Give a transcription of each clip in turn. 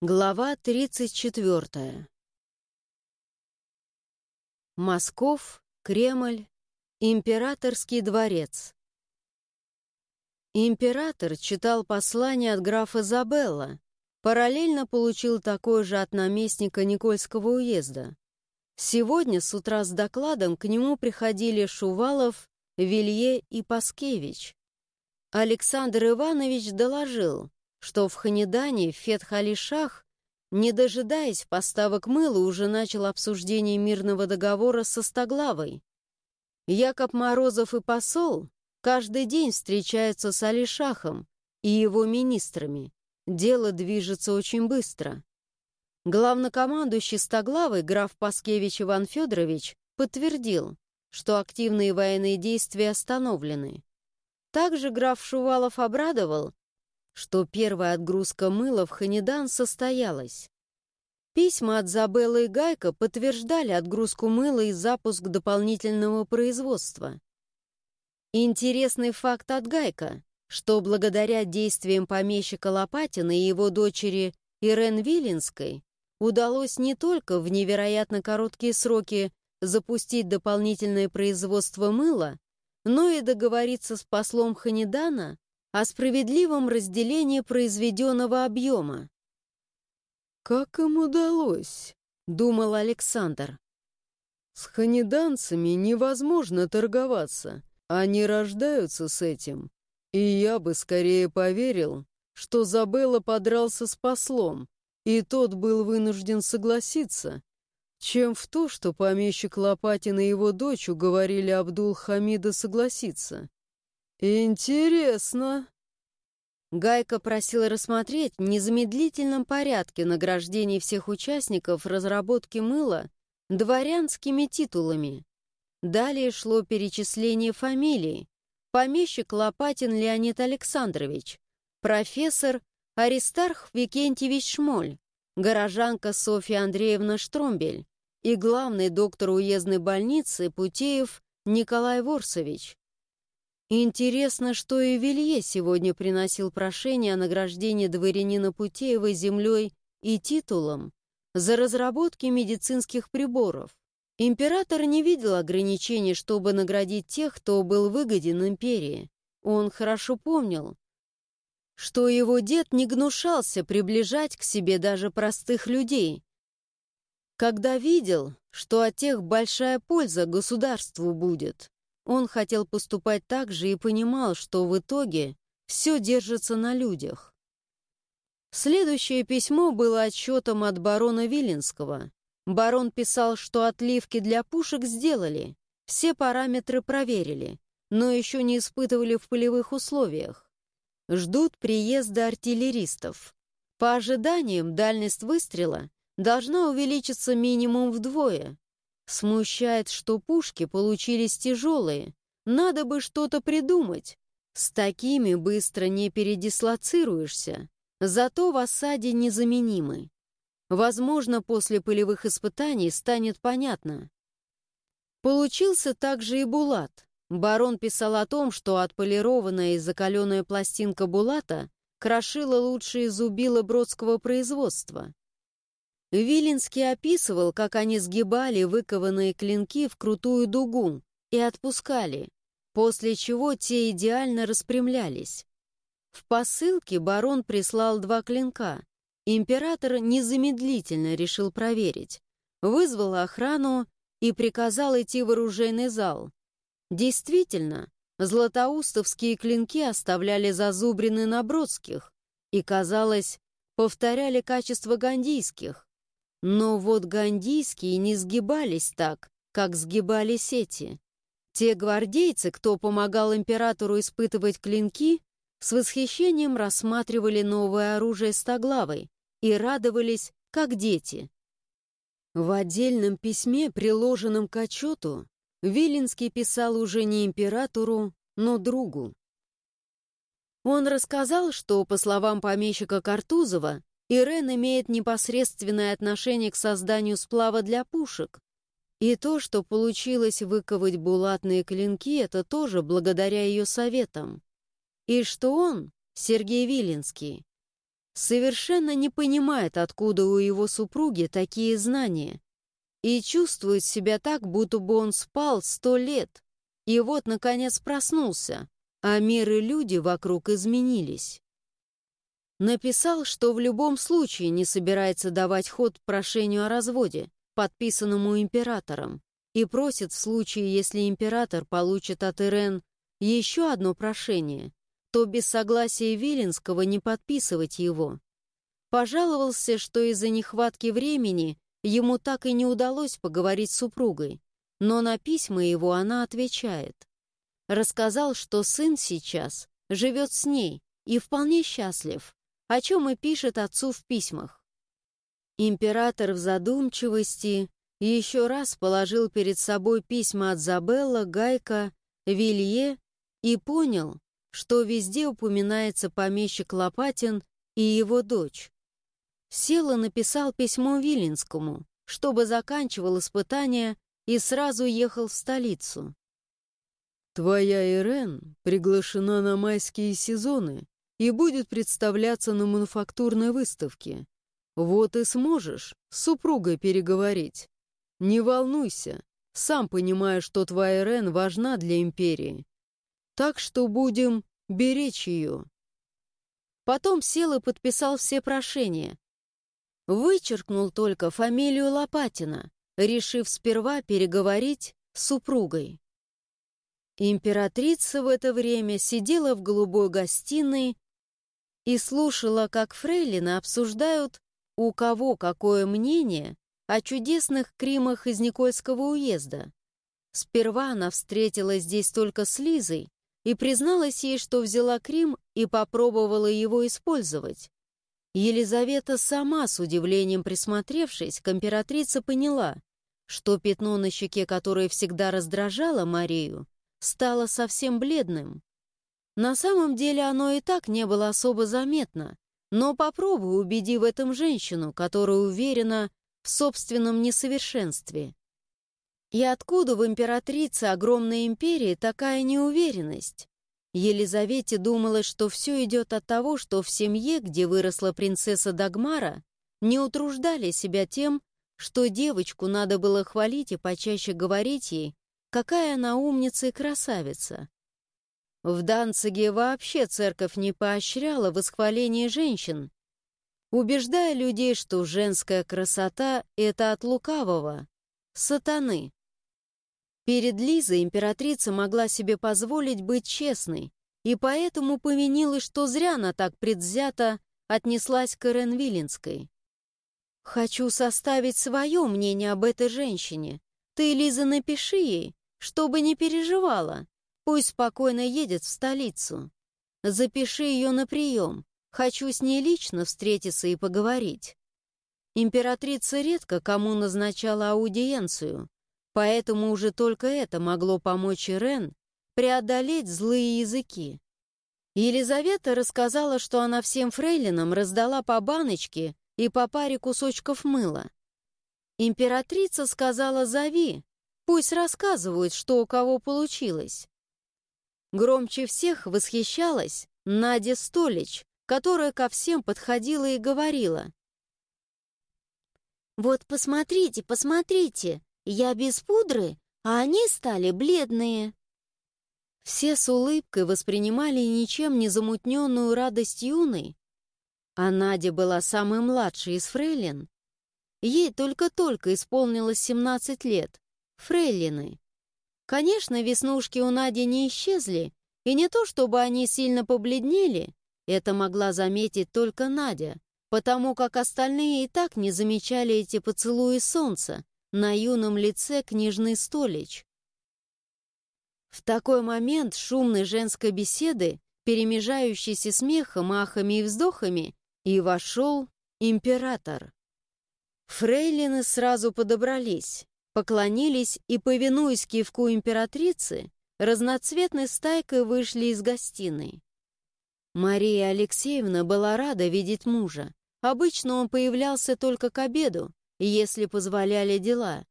Глава 34. Москов, Кремль, Императорский дворец. Император читал послание от графа Забелла, параллельно получил такое же от наместника Никольского уезда. Сегодня с утра с докладом к нему приходили Шувалов, Вилье и Паскевич. Александр Иванович доложил, что в Ханедане Фетхалишах, не дожидаясь поставок мыла, уже начал обсуждение мирного договора со Стоглавой. Якоб Морозов и посол каждый день встречаются с Алишахом и его министрами. Дело движется очень быстро. Главнокомандующий Стоглавой граф Паскевич Иван Федорович подтвердил, что активные военные действия остановлены. Также граф Шувалов обрадовал, что первая отгрузка мыла в Ханидан состоялась. Письма от Забеллы и Гайка подтверждали отгрузку мыла и запуск дополнительного производства. Интересный факт от Гайка, что благодаря действиям помещика Лопатина и его дочери Ирен Вилинской удалось не только в невероятно короткие сроки запустить дополнительное производство мыла, но и договориться с послом Ханидана о справедливом разделении произведенного объема. «Как им удалось?» — думал Александр. «С ханиданцами невозможно торговаться, они рождаются с этим. И я бы скорее поверил, что Забелла подрался с послом, и тот был вынужден согласиться, чем в то, что помещик Лопатин и его дочь уговорили Абдул-Хамида согласиться. «Интересно!» Гайка просила рассмотреть в незамедлительном порядке награждение всех участников разработки мыла дворянскими титулами. Далее шло перечисление фамилий. Помещик Лопатин Леонид Александрович, профессор Аристарх Викентьевич Шмоль, горожанка Софья Андреевна Штромбель и главный доктор уездной больницы Путеев Николай Ворсович. Интересно, что и Вилье сегодня приносил прошение о награждении дворянина Путеева землей и титулом за разработки медицинских приборов. Император не видел ограничений, чтобы наградить тех, кто был выгоден империи. Он хорошо помнил, что его дед не гнушался приближать к себе даже простых людей, когда видел, что от тех большая польза государству будет. Он хотел поступать так же и понимал, что в итоге все держится на людях. Следующее письмо было отчетом от барона Виленского. Барон писал, что отливки для пушек сделали, все параметры проверили, но еще не испытывали в полевых условиях. Ждут приезда артиллеристов. По ожиданиям, дальность выстрела должна увеличиться минимум вдвое, Смущает, что пушки получились тяжелые. Надо бы что-то придумать. С такими быстро не передислоцируешься. Зато в осаде незаменимы. Возможно, после полевых испытаний станет понятно. Получился также и Булат. Барон писал о том, что отполированная и закаленная пластинка Булата крошила лучшие зубила бродского производства. Виленский описывал, как они сгибали выкованные клинки в крутую дугу и отпускали, после чего те идеально распрямлялись. В посылке барон прислал два клинка. Император незамедлительно решил проверить. Вызвал охрану и приказал идти в оружейный зал. Действительно, златоустовские клинки оставляли зазубрины на бродских и, казалось, повторяли качество гандийских. Но вот гандийские не сгибались так, как сгибались эти. Те гвардейцы, кто помогал императору испытывать клинки, с восхищением рассматривали новое оружие стоглавой и радовались, как дети. В отдельном письме, приложенном к отчету, Виленский писал уже не императору, но другу. Он рассказал, что, по словам помещика Картузова, Ирен имеет непосредственное отношение к созданию сплава для пушек. И то, что получилось выковать булатные клинки, это тоже благодаря ее советам. И что он, Сергей Виленский, совершенно не понимает, откуда у его супруги такие знания, и чувствует себя так, будто бы он спал сто лет, и вот, наконец, проснулся, а мир и люди вокруг изменились. Написал, что в любом случае не собирается давать ход прошению о разводе, подписанному императором, и просит в случае, если император получит от Ирен еще одно прошение, то без согласия Виленского не подписывать его. Пожаловался, что из-за нехватки времени ему так и не удалось поговорить с супругой, но на письма его она отвечает. Рассказал, что сын сейчас живет с ней и вполне счастлив, о чем и пишет отцу в письмах. Император в задумчивости еще раз положил перед собой письма от Забелла, Гайка, Вилье и понял, что везде упоминается помещик Лопатин и его дочь. Сел и написал письмо Виленскому, чтобы заканчивал испытания и сразу ехал в столицу. «Твоя Ирен приглашена на майские сезоны и будет представляться на мануфактурной выставке. Вот и сможешь с супругой переговорить. Не волнуйся, сам понимаю, что твоя Ирен важна для империи. Так что будем беречь ее. Потом сел и подписал все прошения. Вычеркнул только фамилию Лопатина, решив сперва переговорить с супругой. Императрица в это время сидела в голубой гостиной и слушала, как фрейлины обсуждают, у кого какое мнение о чудесных кримах из Никольского уезда. Сперва она встретилась здесь только с Лизой, и призналась ей, что взяла Крим и попробовала его использовать. Елизавета сама, с удивлением присмотревшись, к императрице поняла, что пятно на щеке, которое всегда раздражало Марию, стало совсем бледным. На самом деле оно и так не было особо заметно, но попробуй убеди в этом женщину, которая уверена в собственном несовершенстве. И откуда в императрице огромной империи такая неуверенность? Елизавете думалось, что все идет от того, что в семье, где выросла принцесса Дагмара, не утруждали себя тем, что девочку надо было хвалить и почаще говорить ей, какая она умница и красавица. В Данциге вообще церковь не поощряла восхваление женщин, убеждая людей, что женская красота — это от лукавого, сатаны. Перед Лизой императрица могла себе позволить быть честной, и поэтому повинилась, что зря она так предвзято отнеслась к Ирен Виленской. «Хочу составить свое мнение об этой женщине. Ты, Лиза, напиши ей, чтобы не переживала. Пусть спокойно едет в столицу. Запиши ее на прием. Хочу с ней лично встретиться и поговорить». Императрица редко кому назначала аудиенцию, Поэтому уже только это могло помочь Ирен преодолеть злые языки. Елизавета рассказала, что она всем фрейлинам раздала по баночке и по паре кусочков мыла. Императрица сказала «зови», пусть рассказывают, что у кого получилось. Громче всех восхищалась Надя Столич, которая ко всем подходила и говорила. «Вот посмотрите, посмотрите, я без пудры, а они стали бледные. Все с улыбкой воспринимали ничем не замутненную радость юной, а Надя была самой младшей из фрейлин. Ей только-только исполнилось 17 лет, фрейлины. Конечно, веснушки у Нади не исчезли, и не то чтобы они сильно побледнели, это могла заметить только Надя, потому как остальные и так не замечали эти поцелуи солнца, на юном лице книжный столич. В такой момент шумной женской беседы, перемежающейся смехом, ахами и вздохами, и вошел император. Фрейлины сразу подобрались, поклонились и, повинуясь кивку императрицы, разноцветной стайкой вышли из гостиной. Мария Алексеевна была рада видеть мужа. Обычно он появлялся только к обеду, если позволяли дела.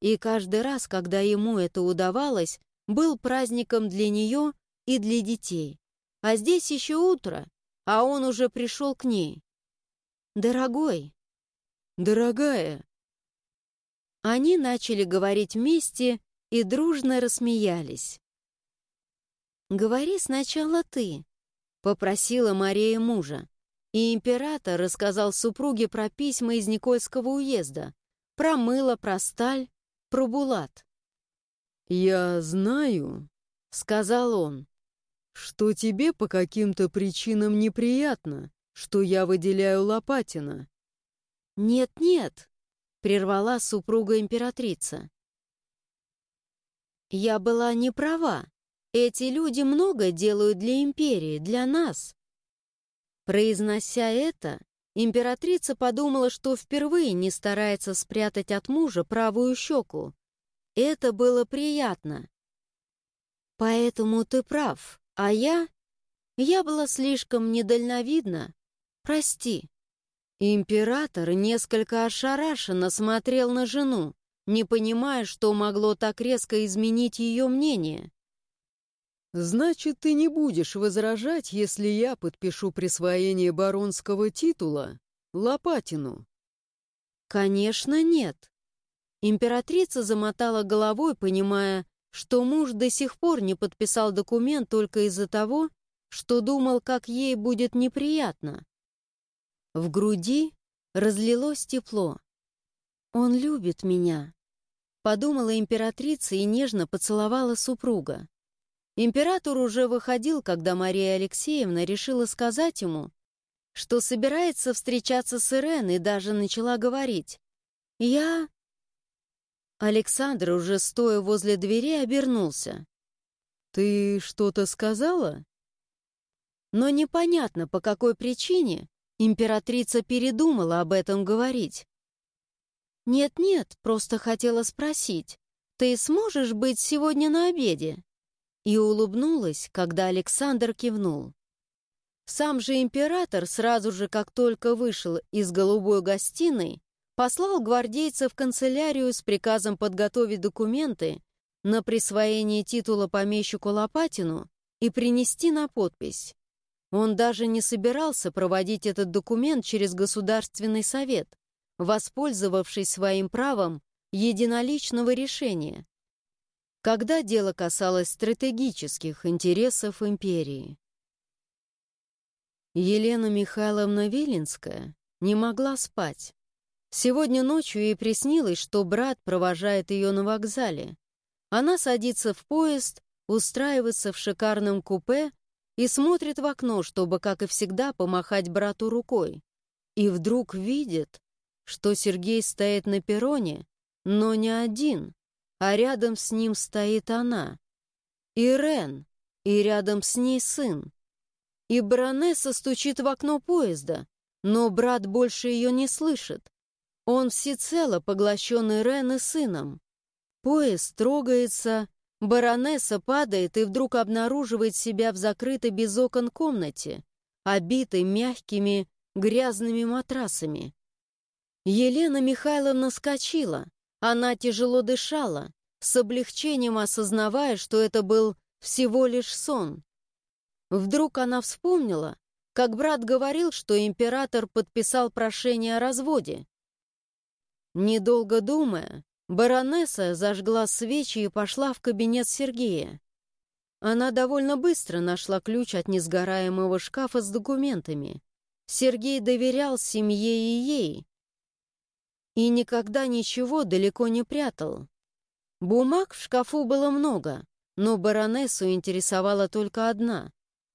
И каждый раз, когда ему это удавалось, был праздником для нее и для детей. А здесь еще утро, а он уже пришел к ней. «Дорогой!» «Дорогая!» Они начали говорить вместе и дружно рассмеялись. «Говори сначала ты», — попросила Мария мужа. И император рассказал супруге про письма из Никольского уезда, про мыло, про сталь, про булат. «Я знаю», — сказал он, — «что тебе по каким-то причинам неприятно, что я выделяю Лопатина». «Нет-нет», — прервала супруга императрица. «Я была не права. Эти люди много делают для империи, для нас. Произнося это, императрица подумала, что впервые не старается спрятать от мужа правую щеку. Это было приятно. Поэтому ты прав, а я... Я была слишком недальновидна. Прости. Император несколько ошарашенно смотрел на жену, не понимая, что могло так резко изменить ее мнение. «Значит, ты не будешь возражать, если я подпишу присвоение баронского титула Лопатину?» «Конечно, нет». Императрица замотала головой, понимая, что муж до сих пор не подписал документ только из-за того, что думал, как ей будет неприятно. В груди разлилось тепло. «Он любит меня», — подумала императрица и нежно поцеловала супруга. Император уже выходил, когда Мария Алексеевна решила сказать ему, что собирается встречаться с Ирен и даже начала говорить. «Я...» Александр, уже стоя возле двери, обернулся. «Ты что-то сказала?» Но непонятно, по какой причине императрица передумала об этом говорить. «Нет-нет, просто хотела спросить, ты сможешь быть сегодня на обеде?» и улыбнулась, когда Александр кивнул. Сам же император, сразу же, как только вышел из голубой гостиной, послал гвардейцев в канцелярию с приказом подготовить документы на присвоение титула помещику Лопатину и принести на подпись. Он даже не собирался проводить этот документ через Государственный совет, воспользовавшись своим правом единоличного решения, когда дело касалось стратегических интересов империи. Елена Михайловна Виленская не могла спать. Сегодня ночью ей приснилось, что брат провожает ее на вокзале. Она садится в поезд, устраивается в шикарном купе и смотрит в окно, чтобы, как и всегда, помахать брату рукой. И вдруг видит, что Сергей стоит на перроне, но не один, а рядом с ним стоит она. Ирен, и рядом с ней сын. И баронесса стучит в окно поезда, но брат больше ее не слышит. Он всецело поглощен Ирен и сыном. Поезд трогается, баронесса падает и вдруг обнаруживает себя в закрытой без окон комнате, обитой мягкими грязными матрасами. Елена Михайловна скочила. Она тяжело дышала, с облегчением осознавая, что это был всего лишь сон. Вдруг она вспомнила, как брат говорил, что император подписал прошение о разводе. Недолго думая, баронесса зажгла свечи и пошла в кабинет Сергея. Она довольно быстро нашла ключ от несгораемого шкафа с документами. Сергей доверял семье и ей, и никогда ничего далеко не прятал. Бумаг в шкафу было много, но баронессу интересовала только одна.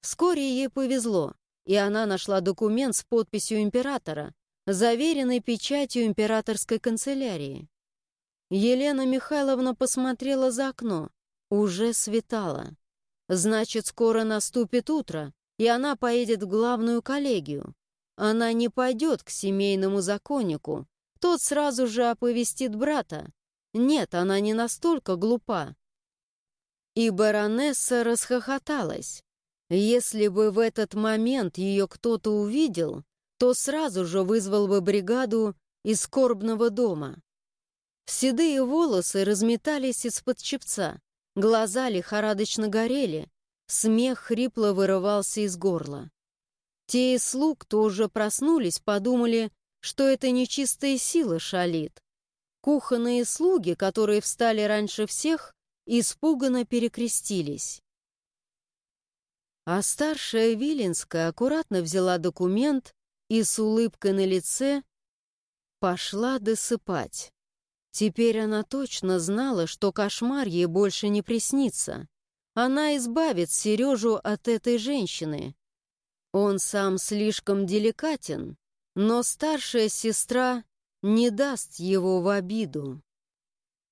Вскоре ей повезло, и она нашла документ с подписью императора, заверенный печатью императорской канцелярии. Елена Михайловна посмотрела за окно. Уже светало. Значит, скоро наступит утро, и она поедет в главную коллегию. Она не пойдет к семейному законнику, тот сразу же оповестит брата. Нет, она не настолько глупа. И баронесса расхохоталась. Если бы в этот момент ее кто-то увидел, то сразу же вызвал бы бригаду из скорбного дома. Седые волосы разметались из-под чепца, глаза лихорадочно горели, смех хрипло вырывался из горла. Те из слуг, кто уже проснулись, подумали, что это нечистая сила шалит. Кухонные слуги, которые встали раньше всех, испуганно перекрестились. А старшая Виленская аккуратно взяла документ и с улыбкой на лице пошла досыпать. Теперь она точно знала, что кошмар ей больше не приснится. Она избавит Сережу от этой женщины. Он сам слишком деликатен, но старшая сестра не даст его в обиду.